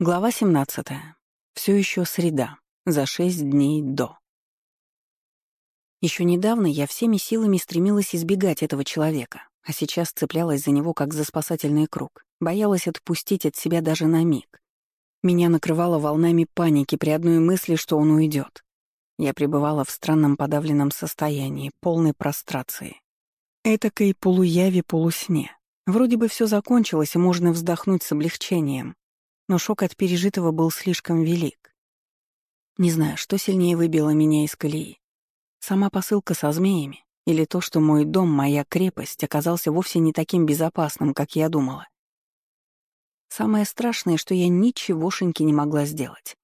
Глава 17. Все еще среда. За шесть дней до. Еще недавно я всеми силами стремилась избегать этого человека, а сейчас цеплялась за него как за спасательный круг, боялась отпустить от себя даже на миг. Меня накрывало волнами паники при одной мысли, что он уйдет. Я пребывала в странном подавленном состоянии, полной прострации. Этакой полуяви-полусне. Вроде бы все закончилось, и можно вздохнуть с облегчением, но шок от пережитого был слишком велик. Не знаю, что сильнее выбило меня из колеи. Сама посылка со змеями или то, что мой дом, моя крепость, оказался вовсе не таким безопасным, как я думала. Самое страшное, что я ничегошеньки не могла сделать.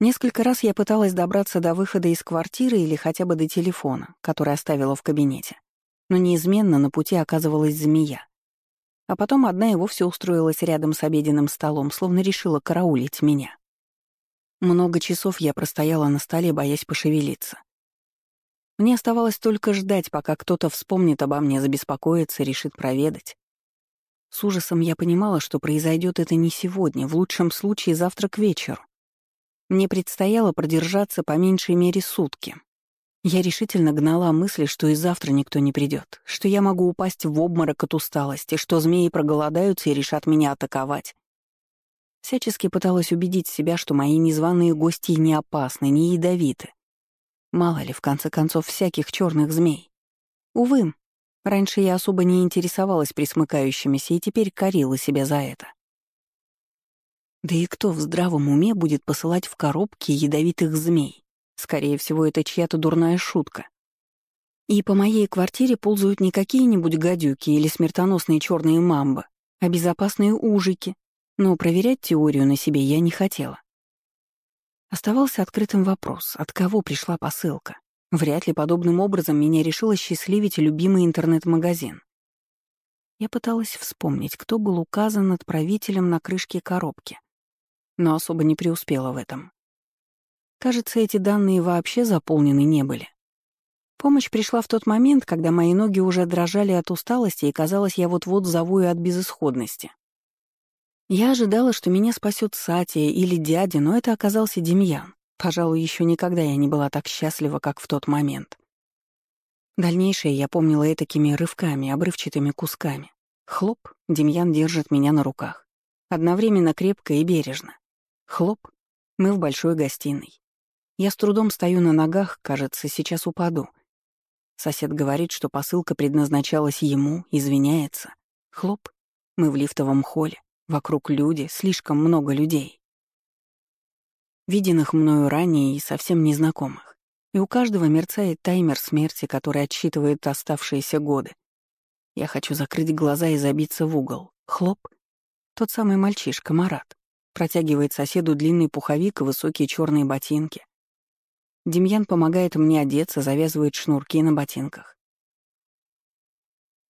Несколько раз я пыталась добраться до выхода из квартиры или хотя бы до телефона, который оставила в кабинете, но неизменно на пути оказывалась змея. А потом одна и вовсе устроилась рядом с обеденным столом, словно решила караулить меня. Много часов я простояла на столе, боясь пошевелиться. Мне оставалось только ждать, пока кто-то вспомнит обо мне, забеспокоится, решит проведать. С ужасом я понимала, что произойдет это не сегодня, в лучшем случае завтра к вечеру. Мне предстояло продержаться по меньшей мере сутки. Я решительно гнала мысли, что и завтра никто не придет, что я могу упасть в обморок от усталости, что змеи проголодаются и решат меня атаковать. Всячески пыталась убедить себя, что мои незваные гости не опасны, не ядовиты. Мало ли, в конце концов, всяких черных змей. Увы, раньше я особо не интересовалась присмыкающимися и теперь корила себя за это. Да и кто в здравом уме будет посылать в коробки ядовитых змей? Скорее всего, это чья-то дурная шутка. И по моей квартире ползают не какие-нибудь гадюки или смертоносные черные мамбы, а безопасные ужики. Но проверять теорию на себе я не хотела. Оставался открытым вопрос, от кого пришла посылка. Вряд ли подобным образом меня решила счастливить любимый интернет-магазин. Я пыталась вспомнить, кто был указан отправителем на крышке коробки, но особо не преуспела в этом. Кажется, эти данные вообще заполнены не были. Помощь пришла в тот момент, когда мои ноги уже дрожали от усталости, и казалось, я вот-вот завою от безысходности. Я ожидала, что меня спасет Сатия или дядя, но это оказался Демьян. Пожалуй, еще никогда я не была так счастлива, как в тот момент. Дальнейшее я помнила и рывками, обрывчатыми кусками. Хлоп, Демьян держит меня на руках. Одновременно крепко и бережно. Хлоп, мы в большой гостиной. Я с трудом стою на ногах, кажется, сейчас упаду. Сосед говорит, что посылка предназначалась ему, извиняется. Хлоп. Мы в лифтовом холле. Вокруг люди, слишком много людей. Виденных мною ранее и совсем незнакомых. И у каждого мерцает таймер смерти, который отсчитывает оставшиеся годы. Я хочу закрыть глаза и забиться в угол. Хлоп. Тот самый мальчишка, Марат. Протягивает соседу длинный пуховик и высокие черные ботинки. Демьян помогает мне одеться, завязывает шнурки на ботинках.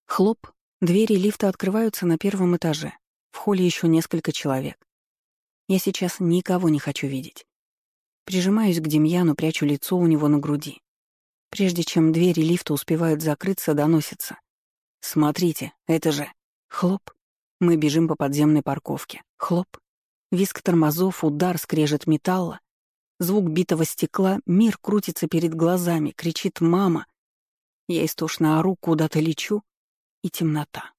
Хлоп, двери лифта открываются на первом этаже. В холле еще несколько человек. Я сейчас никого не хочу видеть. Прижимаюсь к Демьяну, прячу лицо у него на груди. Прежде чем двери лифта успевают закрыться, доносится. «Смотрите, это же...» Хлоп. Мы бежим по подземной парковке. Хлоп. Виск тормозов, удар, скрежет металла. Звук битого стекла, мир крутится перед глазами, кричит «мама». Я истошно ору, куда-то лечу, и темнота.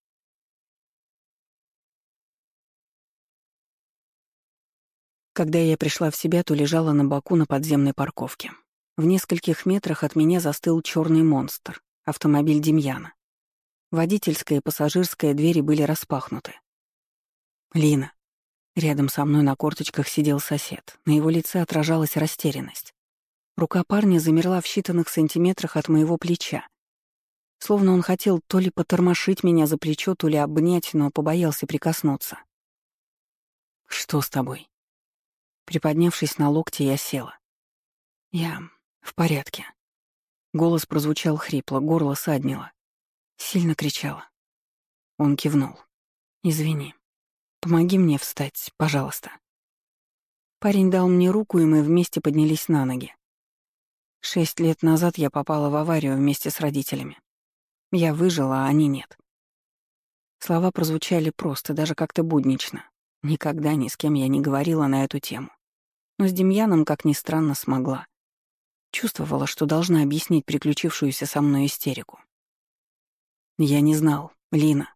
Когда я пришла в себя, то лежала на боку на подземной парковке. В нескольких метрах от меня застыл черный монстр, автомобиль Демьяна. Водительская и пассажирская двери были распахнуты. «Лина, Рядом со мной на корточках сидел сосед. На его лице отражалась растерянность. Рука парня замерла в считанных сантиметрах от моего плеча. Словно он хотел то ли потормошить меня за плечо, то ли обнять, но побоялся прикоснуться. «Что с тобой?» Приподнявшись на локте, я села. «Я в порядке». Голос прозвучал хрипло, горло саднило. Сильно кричала. Он кивнул. «Извини». Помоги мне встать, пожалуйста». Парень дал мне руку, и мы вместе поднялись на ноги. Шесть лет назад я попала в аварию вместе с родителями. Я выжила, а они нет. Слова прозвучали просто, даже как-то буднично. Никогда ни с кем я не говорила на эту тему. Но с Демьяном, как ни странно, смогла. Чувствовала, что должна объяснить приключившуюся со мной истерику. Я не знал, Лина.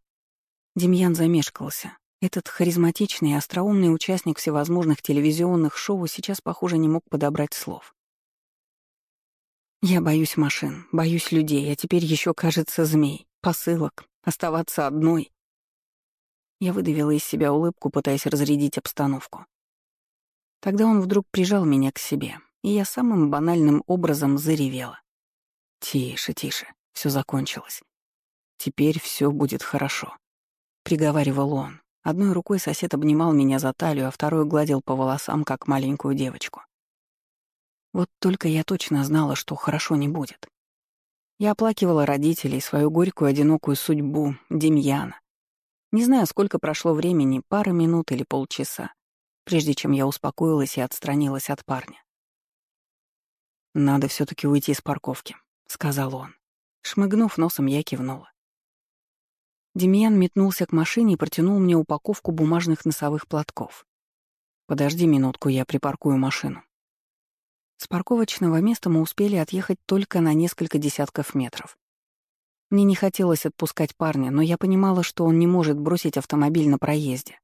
Демьян замешкался. Этот харизматичный и остроумный участник всевозможных телевизионных шоу сейчас, похоже, не мог подобрать слов. Я боюсь машин, боюсь людей, а теперь еще, кажется, змей, посылок, оставаться одной. Я выдавила из себя улыбку, пытаясь разрядить обстановку. Тогда он вдруг прижал меня к себе, и я самым банальным образом заревела. «Тише, тише, все закончилось. Теперь все будет хорошо», — приговаривал он. Одной рукой сосед обнимал меня за талию, а второй гладил по волосам, как маленькую девочку. Вот только я точно знала, что хорошо не будет. Я оплакивала родителей, свою горькую одинокую судьбу, Демьяна. Не знаю, сколько прошло времени, пара минут или полчаса, прежде чем я успокоилась и отстранилась от парня. «Надо все таки уйти с парковки», — сказал он. Шмыгнув носом, я кивнула. Демьян метнулся к машине и протянул мне упаковку бумажных носовых платков. «Подожди минутку, я припаркую машину». С парковочного места мы успели отъехать только на несколько десятков метров. Мне не хотелось отпускать парня, но я понимала, что он не может бросить автомобиль на проезде.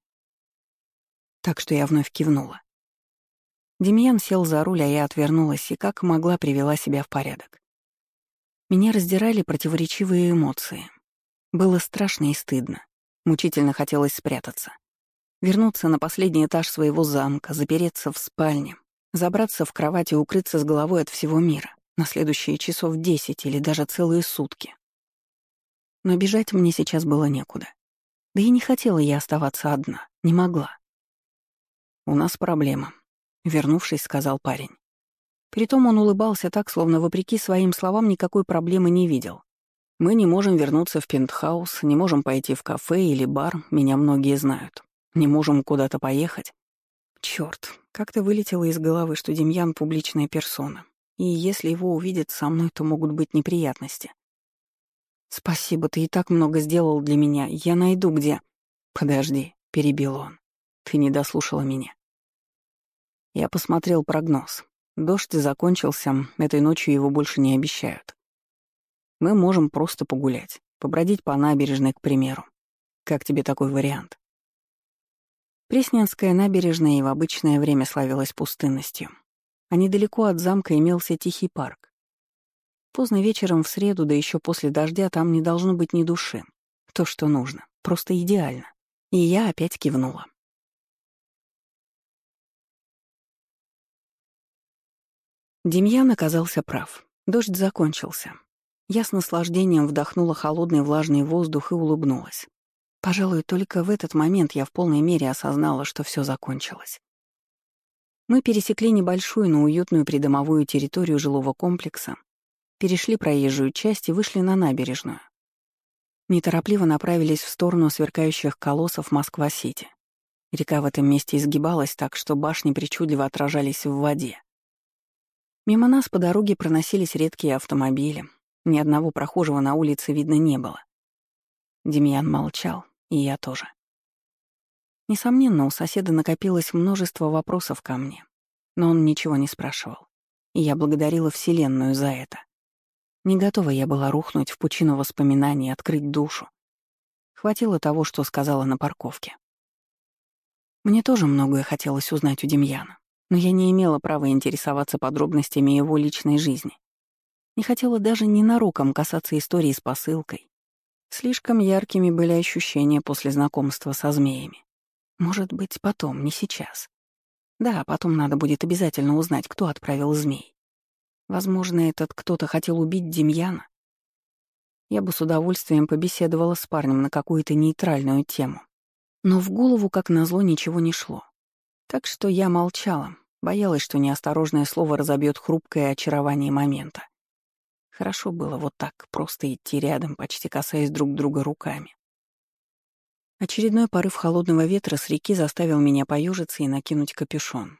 Так что я вновь кивнула. Демьян сел за руль, а я отвернулась и как могла привела себя в порядок. Меня раздирали противоречивые эмоции. Было страшно и стыдно. Мучительно хотелось спрятаться. Вернуться на последний этаж своего замка, запереться в спальне, Забраться в кровать и укрыться с головой от всего мира на следующие часов десять или даже целые сутки. Но бежать мне сейчас было некуда. Да и не хотела я оставаться одна, не могла. «У нас проблема», — вернувшись, сказал парень. Притом он улыбался так, словно вопреки своим словам никакой проблемы не видел. «Мы не можем вернуться в пентхаус, не можем пойти в кафе или бар, меня многие знают. Не можем куда-то поехать. Чёрт, как-то вылетело из головы, что Демьян — публичная персона. И если его увидят со мной, то могут быть неприятности. «Спасибо, ты и так много сделал для меня. Я найду где...» «Подожди», — перебил он. «Ты не дослушала меня». Я посмотрел прогноз. Дождь закончился, этой ночью его больше не обещают. Мы можем просто погулять, побродить по набережной, к примеру. Как тебе такой вариант? Пресненская набережная и в обычное время славилась пустынностью. А недалеко от замка имелся тихий парк. Поздно вечером в среду, да еще после дождя, там не должно быть ни души. То, что нужно. Просто идеально. И я опять кивнула. Демьян оказался прав. Дождь закончился. Я с наслаждением вдохнула холодный влажный воздух и улыбнулась. Пожалуй, только в этот момент я в полной мере осознала, что все закончилось. Мы пересекли небольшую, но уютную придомовую территорию жилого комплекса, перешли проезжую часть и вышли на набережную. Неторопливо направились в сторону сверкающих колоссов Москва-Сити. Река в этом месте изгибалась так, что башни причудливо отражались в воде. Мимо нас по дороге проносились редкие автомобили. Ни одного прохожего на улице видно не было. Демьян молчал, и я тоже. Несомненно, у соседа накопилось множество вопросов ко мне, но он ничего не спрашивал, и я благодарила Вселенную за это. Не готова я была рухнуть в пучину воспоминаний, открыть душу. Хватило того, что сказала на парковке. Мне тоже многое хотелось узнать у Демьяна, но я не имела права интересоваться подробностями его личной жизни. Не хотела даже ненароком касаться истории с посылкой, Слишком яркими были ощущения после знакомства со змеями. Может быть, потом, не сейчас. Да, потом надо будет обязательно узнать, кто отправил змей. Возможно, этот кто-то хотел убить Демьяна. Я бы с удовольствием побеседовала с парнем на какую-то нейтральную тему. Но в голову, как назло, ничего не шло. Так что я молчала, боялась, что неосторожное слово разобьет хрупкое очарование момента. Хорошо было вот так, просто идти рядом, почти касаясь друг друга руками. Очередной порыв холодного ветра с реки заставил меня поюжиться и накинуть капюшон.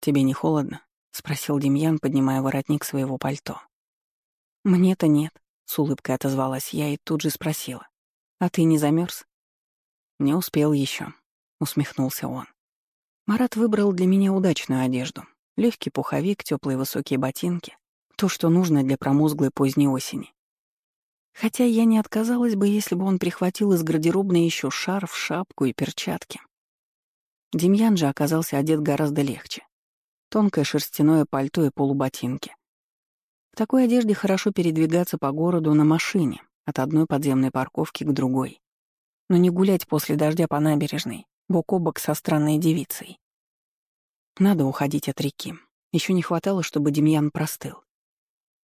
«Тебе не холодно?» — спросил Демьян, поднимая воротник своего пальто. «Мне-то нет», — с улыбкой отозвалась я и тут же спросила. «А ты не замерз? «Не успел еще. — усмехнулся он. Марат выбрал для меня удачную одежду. Легкий пуховик, теплые высокие ботинки. То, что нужно для промозглой поздней осени. Хотя я не отказалась бы, если бы он прихватил из гардеробной еще шарф, шапку и перчатки. Демьян же оказался одет гораздо легче. Тонкое шерстяное пальто и полуботинки. В такой одежде хорошо передвигаться по городу на машине, от одной подземной парковки к другой. Но не гулять после дождя по набережной, бок о бок со странной девицей. Надо уходить от реки. Еще не хватало, чтобы Демьян простыл.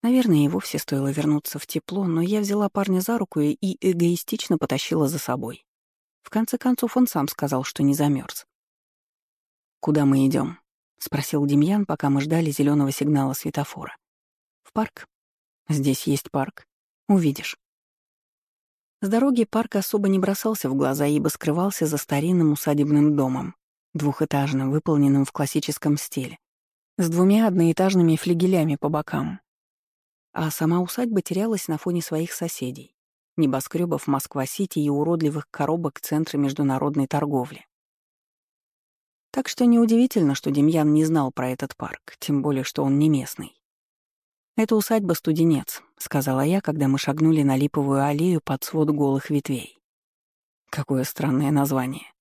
Наверное, и вовсе стоило вернуться в тепло, но я взяла парня за руку и эгоистично потащила за собой. В конце концов, он сам сказал, что не замерз. «Куда мы идем? спросил Демьян, пока мы ждали зеленого сигнала светофора. «В парк. Здесь есть парк. Увидишь». С дороги парк особо не бросался в глаза, ибо скрывался за старинным усадебным домом, двухэтажным, выполненным в классическом стиле, с двумя одноэтажными флигелями по бокам, а сама усадьба терялась на фоне своих соседей — небоскребов Москва-Сити и уродливых коробок Центра международной торговли. Так что неудивительно, что Демьян не знал про этот парк, тем более, что он не местный. «Это усадьба Студенец», — сказала я, когда мы шагнули на липовую аллею под свод голых ветвей. Какое странное название.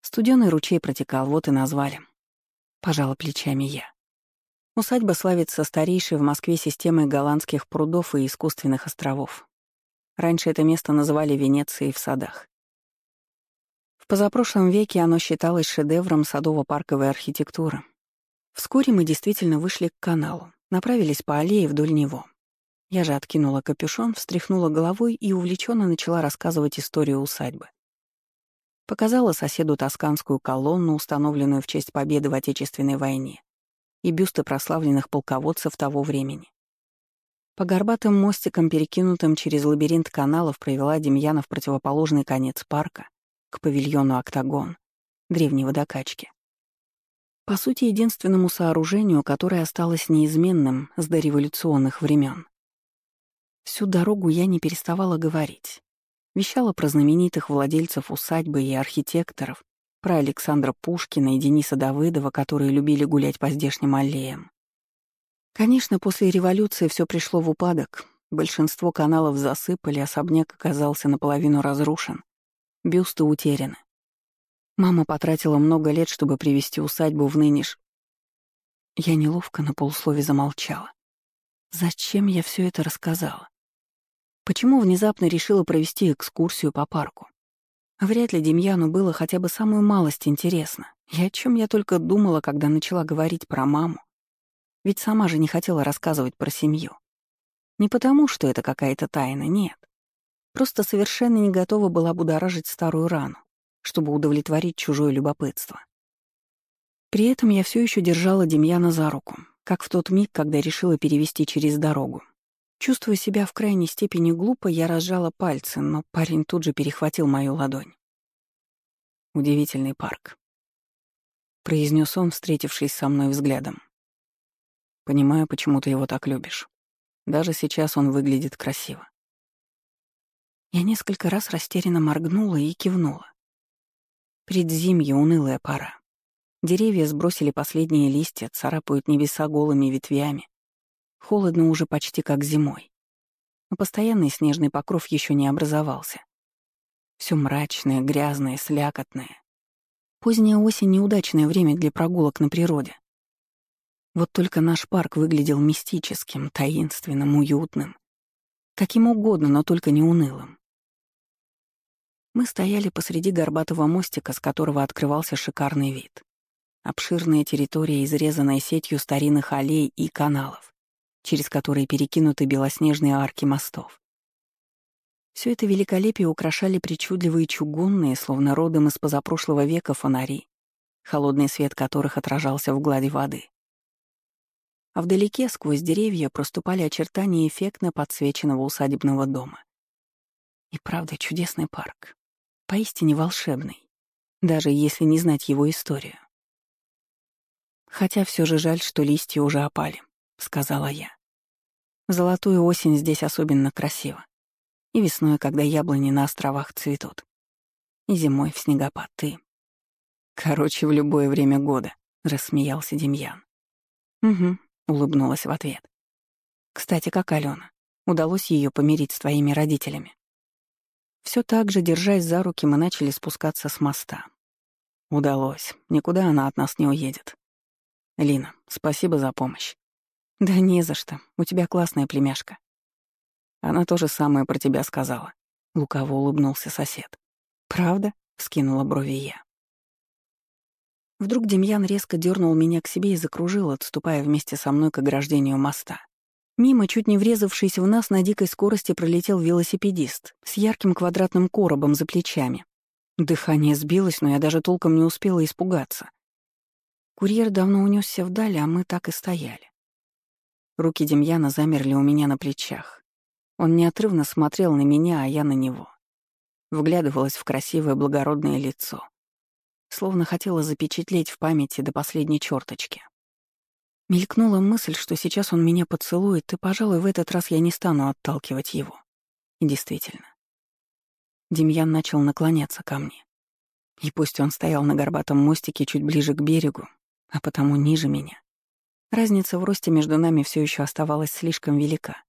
Студеный ручей протекал, вот и назвали. Пожала плечами я. Усадьба славится старейшей в Москве системой голландских прудов и искусственных островов. Раньше это место называли Венецией в садах. В позапрошлом веке оно считалось шедевром садово-парковой архитектуры. Вскоре мы действительно вышли к каналу, направились по аллее вдоль него. Я же откинула капюшон, встряхнула головой и увлеченно начала рассказывать историю усадьбы. Показала соседу тосканскую колонну, установленную в честь победы в Отечественной войне, и бюсты прославленных полководцев того времени. По горбатым мостикам, перекинутым через лабиринт каналов, провела Демьяна в противоположный конец парка, к павильону «Октагон», древней водокачки. По сути, единственному сооружению, которое осталось неизменным с дореволюционных времен. Всю дорогу я не переставала говорить. Вещала про знаменитых владельцев усадьбы и архитекторов, про Александра Пушкина и Дениса Давыдова, которые любили гулять по здешним аллеям. Конечно, после революции все пришло в упадок. Большинство каналов засыпали, особняк оказался наполовину разрушен. Бюсты утеряны. Мама потратила много лет, чтобы привести усадьбу в нынеш. Я неловко на полуслове замолчала. Зачем я все это рассказала? Почему внезапно решила провести экскурсию по парку? Вряд ли Демьяну было хотя бы самую малость интересно. И о чем я только думала, когда начала говорить про маму. Ведь сама же не хотела рассказывать про семью. Не потому, что это какая-то тайна, нет. Просто совершенно не готова была будоражить старую рану, чтобы удовлетворить чужое любопытство. При этом я все еще держала Демьяна за руку, как в тот миг, когда решила перевести через дорогу. Чувствуя себя в крайней степени глупо, я разжала пальцы, но парень тут же перехватил мою ладонь. «Удивительный парк», — произнес он, встретившись со мной взглядом. «Понимаю, почему ты его так любишь. Даже сейчас он выглядит красиво». Я несколько раз растерянно моргнула и кивнула. Предзимье — унылая пора. Деревья сбросили последние листья, царапают небеса голыми ветвями, Холодно уже почти как зимой. Но постоянный снежный покров еще не образовался. Все мрачное, грязное, слякотное. Поздняя осень — неудачное время для прогулок на природе. Вот только наш парк выглядел мистическим, таинственным, уютным. Каким угодно, но только не унылым. Мы стояли посреди горбатого мостика, с которого открывался шикарный вид. Обширная территория, изрезанная сетью старинных аллей и каналов через которые перекинуты белоснежные арки мостов. Все это великолепие украшали причудливые чугунные, словно родом из позапрошлого века фонари, холодный свет которых отражался в глади воды. А вдалеке, сквозь деревья, проступали очертания эффектно подсвеченного усадебного дома. И правда, чудесный парк. Поистине волшебный, даже если не знать его историю. Хотя все же жаль, что листья уже опали. — сказала я. Золотую осень здесь особенно красиво. И весной, когда яблони на островах цветут. И зимой в снегопад ты. Короче, в любое время года, рассмеялся Демьян. Угу, улыбнулась в ответ. Кстати, как Алена? Удалось ее помирить с твоими родителями? Все так же, держась за руки, мы начали спускаться с моста. Удалось. Никуда она от нас не уедет. Лина, спасибо за помощь. Да не за что. У тебя классная племяшка. Она то же самое про тебя сказала. Лукаво улыбнулся сосед. Правда? Вскинула брови я. Вдруг Демьян резко дернул меня к себе и закружил, отступая вместе со мной к ограждению моста. Мимо, чуть не врезавшись в нас, на дикой скорости пролетел велосипедист с ярким квадратным коробом за плечами. Дыхание сбилось, но я даже толком не успела испугаться. Курьер давно унесся вдаль, а мы так и стояли. Руки Демьяна замерли у меня на плечах. Он неотрывно смотрел на меня, а я на него. Вглядывалась в красивое благородное лицо. Словно хотела запечатлеть в памяти до последней черточки. Мелькнула мысль, что сейчас он меня поцелует, и, пожалуй, в этот раз я не стану отталкивать его. И действительно. Демьян начал наклоняться ко мне. И пусть он стоял на горбатом мостике чуть ближе к берегу, а потому ниже меня, разница в росте между нами все еще оставалась слишком велика.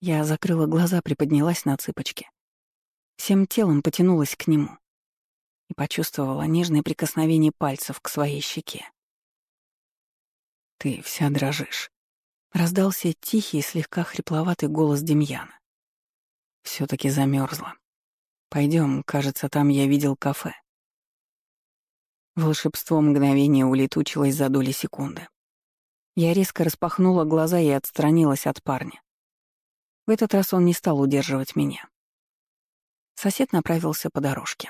Я закрыла глаза, приподнялась на цыпочки. Всем телом потянулась к нему и почувствовала нежное прикосновение пальцев к своей щеке. «Ты вся дрожишь», — раздался тихий, слегка хрипловатый голос Демьяна. все таки замерзла. Пойдем, кажется, там я видел кафе». Волшебство мгновения улетучилось за доли секунды. Я резко распахнула глаза и отстранилась от парня. В этот раз он не стал удерживать меня. Сосед направился по дорожке.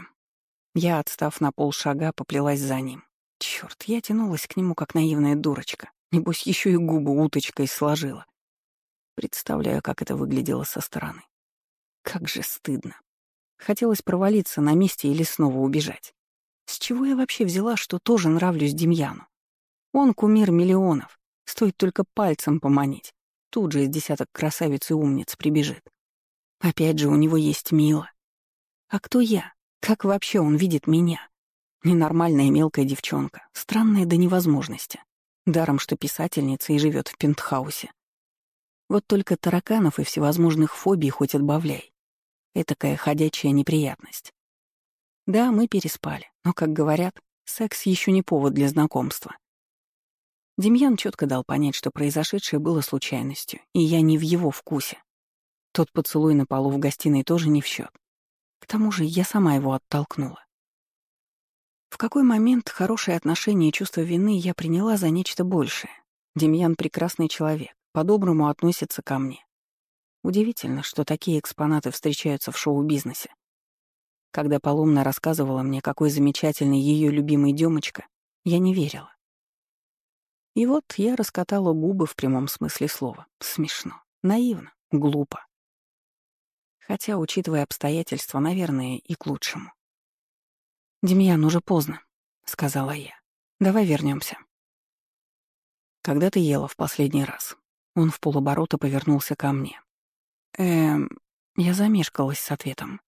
Я, отстав на полшага, поплелась за ним. Черт, я тянулась к нему, как наивная дурочка. Небось, еще и губы уточкой сложила. Представляю, как это выглядело со стороны. Как же стыдно. Хотелось провалиться на месте или снова убежать. С чего я вообще взяла, что тоже нравлюсь Демьяну? Он кумир миллионов. Стоит только пальцем поманить. Тут же из десяток красавиц и умниц прибежит. Опять же, у него есть Мила. А кто я? Как вообще он видит меня? Ненормальная мелкая девчонка, странная до невозможности. Даром, что писательница и живет в пентхаусе. Вот только тараканов и всевозможных фобий хоть отбавляй. Этакая ходячая неприятность. Да, мы переспали, но, как говорят, секс еще не повод для знакомства. Демьян четко дал понять, что произошедшее было случайностью, и я не в его вкусе. Тот поцелуй на полу в гостиной тоже не в счет. К тому же я сама его оттолкнула. В какой момент хорошее отношение и чувство вины я приняла за нечто большее? Демьян — прекрасный человек, по-доброму относится ко мне. Удивительно, что такие экспонаты встречаются в шоу-бизнесе. Когда Полумна рассказывала мне, какой замечательный ее любимый Демочка, я не верила. И вот я раскатала губы в прямом смысле слова. Смешно, наивно, глупо. Хотя, учитывая обстоятельства, наверное, и к лучшему. «Демьян, уже поздно», — сказала я. «Давай вернемся. «Когда ты ела в последний раз?» Он в полоборота повернулся ко мне. Эм, я замешкалась с ответом.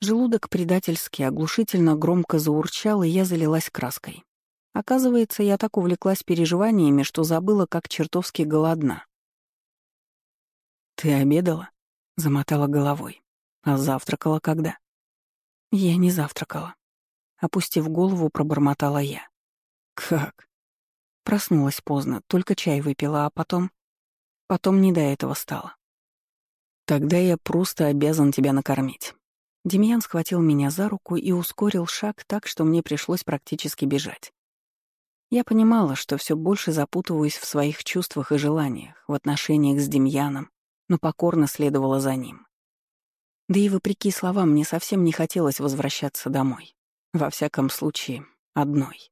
Желудок предательски, оглушительно громко заурчал, и я залилась краской. Оказывается, я так увлеклась переживаниями, что забыла, как чертовски голодна. «Ты обедала?» — замотала головой. «А завтракала когда?» Я не завтракала. Опустив голову, пробормотала я. Как? Проснулась поздно, только чай выпила, а потом... Потом не до этого стало. Тогда я просто обязан тебя накормить. Демьян схватил меня за руку и ускорил шаг так, что мне пришлось практически бежать. Я понимала, что все больше запутываюсь в своих чувствах и желаниях, в отношениях с Демьяном, но покорно следовала за ним. Да и вопреки словам, мне совсем не хотелось возвращаться домой. Во всяком случае, одной.